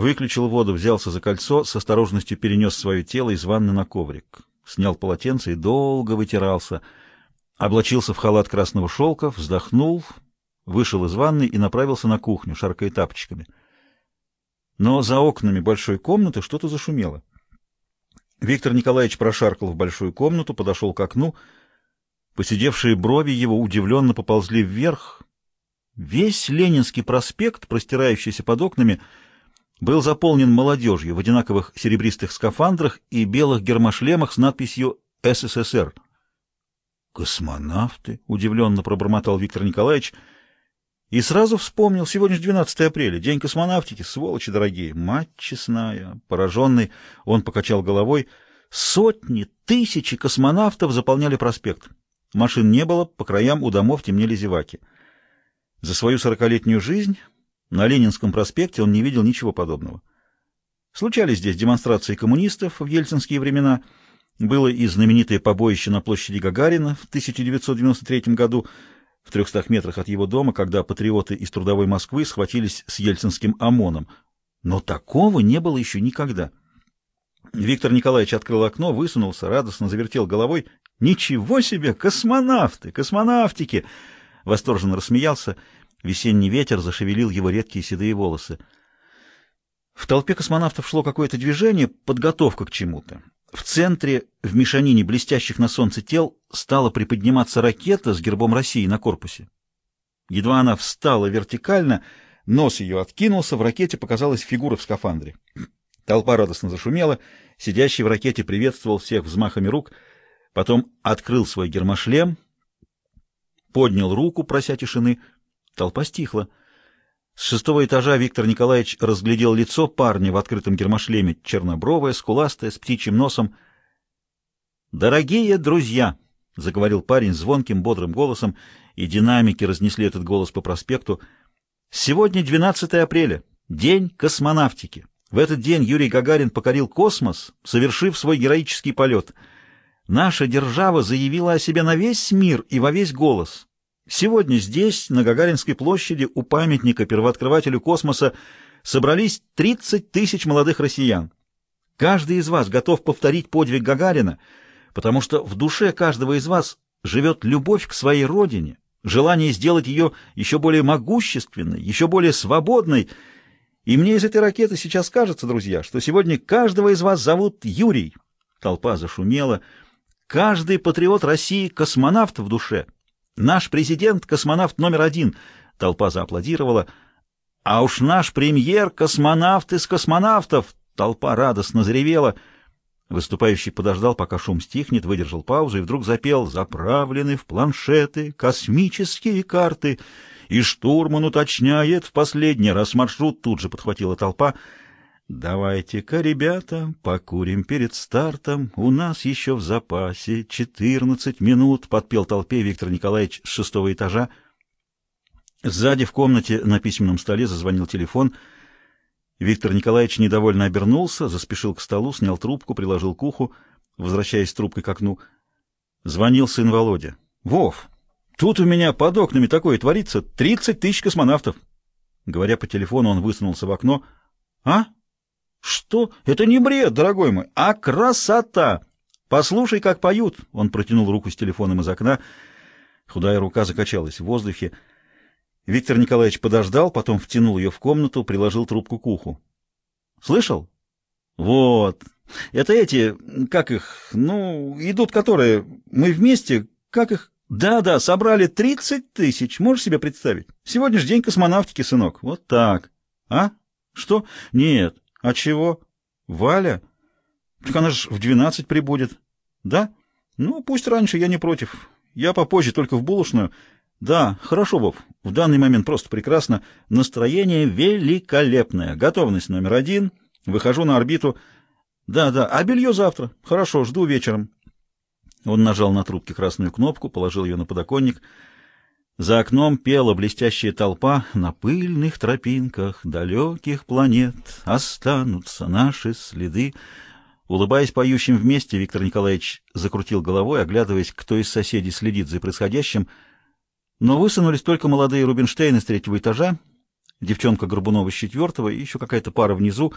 Выключил воду, взялся за кольцо, с осторожностью перенес свое тело из ванны на коврик. Снял полотенце и долго вытирался. Облачился в халат красного шелка, вздохнул, вышел из ванны и направился на кухню, шаркая тапочками. Но за окнами большой комнаты что-то зашумело. Виктор Николаевич прошаркал в большую комнату, подошел к окну. Посидевшие брови его удивленно поползли вверх. Весь Ленинский проспект, простирающийся под окнами, был заполнен молодежью в одинаковых серебристых скафандрах и белых гермошлемах с надписью «СССР». «Космонавты?» — удивленно пробормотал Виктор Николаевич — и сразу вспомнил, сегодня же 12 апреля, день космонавтики, сволочи дорогие, мать честная. Пораженный, он покачал головой. Сотни, тысячи космонавтов заполняли проспект. Машин не было, по краям у домов темнели зеваки. За свою сорокалетнюю жизнь на Ленинском проспекте он не видел ничего подобного. Случались здесь демонстрации коммунистов в ельцинские времена, было и знаменитое побоище на площади Гагарина в 1993 году, в трехстах метрах от его дома, когда патриоты из трудовой Москвы схватились с ельцинским ОМОНом. Но такого не было еще никогда. Виктор Николаевич открыл окно, высунулся, радостно завертел головой. «Ничего себе! Космонавты! Космонавтики!» Восторженно рассмеялся. Весенний ветер зашевелил его редкие седые волосы. В толпе космонавтов шло какое-то движение, подготовка к чему-то. В центре, в мешанине блестящих на солнце тел, стала приподниматься ракета с гербом России на корпусе. Едва она встала вертикально, нос ее откинулся, в ракете показалась фигура в скафандре. Толпа радостно зашумела, сидящий в ракете приветствовал всех взмахами рук, потом открыл свой гермошлем, поднял руку, прося тишины. Толпа стихла. С шестого этажа Виктор Николаевич разглядел лицо парня в открытом гермошлеме, чернобровое, скуластое, с птичьим носом. «Дорогие друзья!» — заговорил парень звонким, бодрым голосом, и динамики разнесли этот голос по проспекту. «Сегодня 12 апреля, день космонавтики. В этот день Юрий Гагарин покорил космос, совершив свой героический полет. Наша держава заявила о себе на весь мир и во весь голос». Сегодня здесь, на Гагаринской площади, у памятника первооткрывателю космоса, собрались 30 тысяч молодых россиян. Каждый из вас готов повторить подвиг Гагарина, потому что в душе каждого из вас живет любовь к своей родине, желание сделать ее еще более могущественной, еще более свободной. И мне из этой ракеты сейчас кажется, друзья, что сегодня каждого из вас зовут Юрий. Толпа зашумела. Каждый патриот России — космонавт в душе — Наш президент — космонавт номер один. Толпа зааплодировала. А уж наш премьер — космонавт из космонавтов. Толпа радостно заревела. Выступающий подождал, пока шум стихнет, выдержал паузу и вдруг запел «Заправлены в планшеты космические карты». И штурман уточняет в последний раз маршрут, тут же подхватила толпа — «Давайте-ка, ребята, покурим перед стартом. У нас еще в запасе четырнадцать минут», — подпел толпе Виктор Николаевич с шестого этажа. Сзади в комнате на письменном столе зазвонил телефон. Виктор Николаевич недовольно обернулся, заспешил к столу, снял трубку, приложил к уху, возвращаясь трубкой к окну. Звонил сын Володя. «Вов, тут у меня под окнами такое творится. Тридцать тысяч космонавтов». Говоря по телефону, он высунулся в окно. «А?» Что? Это не бред, дорогой мой, а красота! Послушай, как поют. Он протянул руку с телефоном из окна. Худая рука закачалась в воздухе. Виктор Николаевич подождал, потом втянул ее в комнату, приложил трубку к уху. Слышал? Вот. Это эти, как их, ну, идут которые, мы вместе, как их? Да-да, собрали тридцать тысяч, можешь себе представить? Сегодня же день космонавтики, сынок. Вот так. А? Что? Нет. А чего? Валя? Так она же в двенадцать прибудет. Да? Ну, пусть раньше, я не против. Я попозже, только в булочную. Да, хорошо, Вов. В данный момент просто прекрасно. Настроение великолепное. Готовность номер один. Выхожу на орбиту. Да, да. А белье завтра. Хорошо, жду вечером. Он нажал на трубке красную кнопку, положил ее на подоконник. За окном пела блестящая толпа, на пыльных тропинках далеких планет останутся наши следы. Улыбаясь поющим вместе, Виктор Николаевич закрутил головой, оглядываясь, кто из соседей следит за происходящим. Но высунулись только молодые Рубинштейны с третьего этажа. девчонка Горбунова с четвертого и еще какая-то пара внизу.